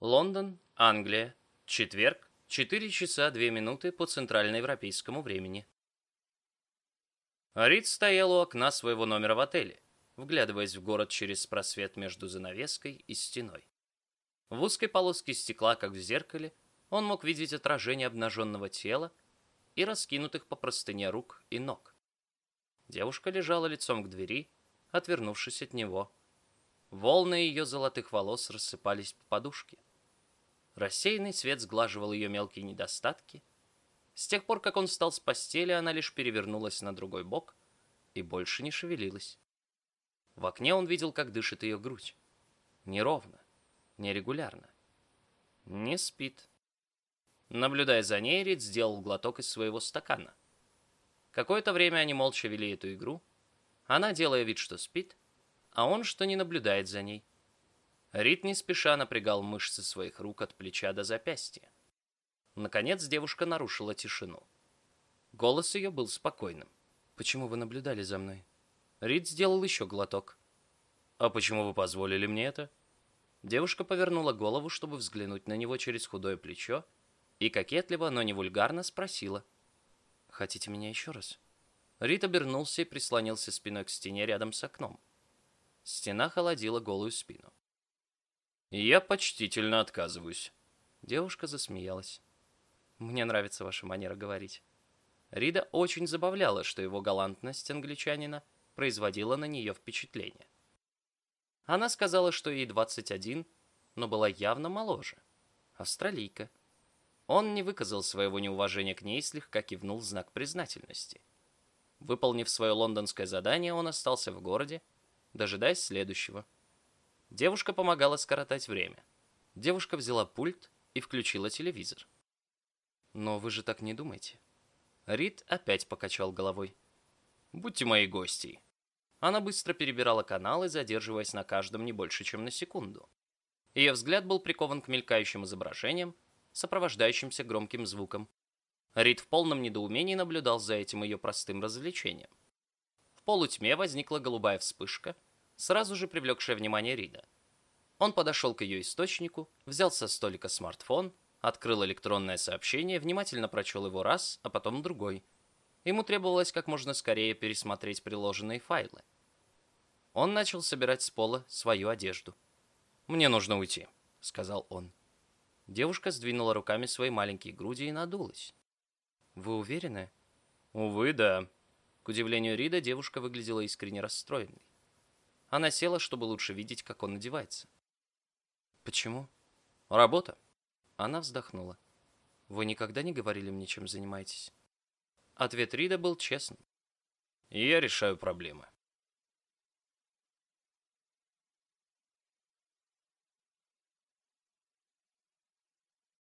Лондон, Англия. Четверг, 4 часа 2 минуты по центральноевропейскому времени. Рид стоял у окна своего номера в отеле, вглядываясь в город через просвет между занавеской и стеной. В узкой полоске стекла, как в зеркале, он мог видеть отражение обнаженного тела и раскинутых по простыне рук и ног. Девушка лежала лицом к двери, отвернувшись от него. Волны ее золотых волос рассыпались по подушке. Рассеянный свет сглаживал ее мелкие недостатки. С тех пор, как он встал с постели, она лишь перевернулась на другой бок и больше не шевелилась. В окне он видел, как дышит ее грудь. Неровно, нерегулярно. Не спит. Наблюдая за ней, Рид сделал глоток из своего стакана. Какое-то время они молча вели эту игру, она делая вид, что спит, а он, что не наблюдает за ней. Рид не спеша напрягал мышцы своих рук от плеча до запястья. Наконец девушка нарушила тишину. Голос ее был спокойным. «Почему вы наблюдали за мной?» Рид сделал еще глоток. «А почему вы позволили мне это?» Девушка повернула голову, чтобы взглянуть на него через худое плечо, и кокетливо, но не вульгарно спросила. «Хотите меня еще раз?» Рид обернулся и прислонился спиной к стене рядом с окном. Стена холодила голую спину. «Я почтительно отказываюсь». Девушка засмеялась. «Мне нравится ваша манера говорить». Рида очень забавляла, что его галантность англичанина производила на нее впечатление. Она сказала, что ей 21, но была явно моложе. Австралийка. Он не выказал своего неуважения к ней, слегка кивнул знак признательности. Выполнив свое лондонское задание, он остался в городе, дожидаясь следующего. Девушка помогала скоротать время. Девушка взяла пульт и включила телевизор. «Но вы же так не думаете?» Рид опять покачал головой. «Будьте моей гостьей». Она быстро перебирала каналы, задерживаясь на каждом не больше, чем на секунду. Ее взгляд был прикован к мелькающим изображениям, сопровождающимся громким звуком. Рид в полном недоумении наблюдал за этим ее простым развлечением. В полутьме возникла голубая вспышка, сразу же привлекшая внимание Рида. Он подошел к ее источнику, взял со столика смартфон, открыл электронное сообщение, внимательно прочел его раз, а потом другой. Ему требовалось как можно скорее пересмотреть приложенные файлы. Он начал собирать с пола свою одежду. «Мне нужно уйти», — сказал он. Девушка сдвинула руками свои маленькие груди и надулась. «Вы уверены?» «Увы, да». К удивлению Рида, девушка выглядела искренне расстроенной. Она села, чтобы лучше видеть, как он одевается. «Почему?» «Работа». Она вздохнула. «Вы никогда не говорили мне, чем занимаетесь?» Ответ Рида был честным. «Я решаю проблемы».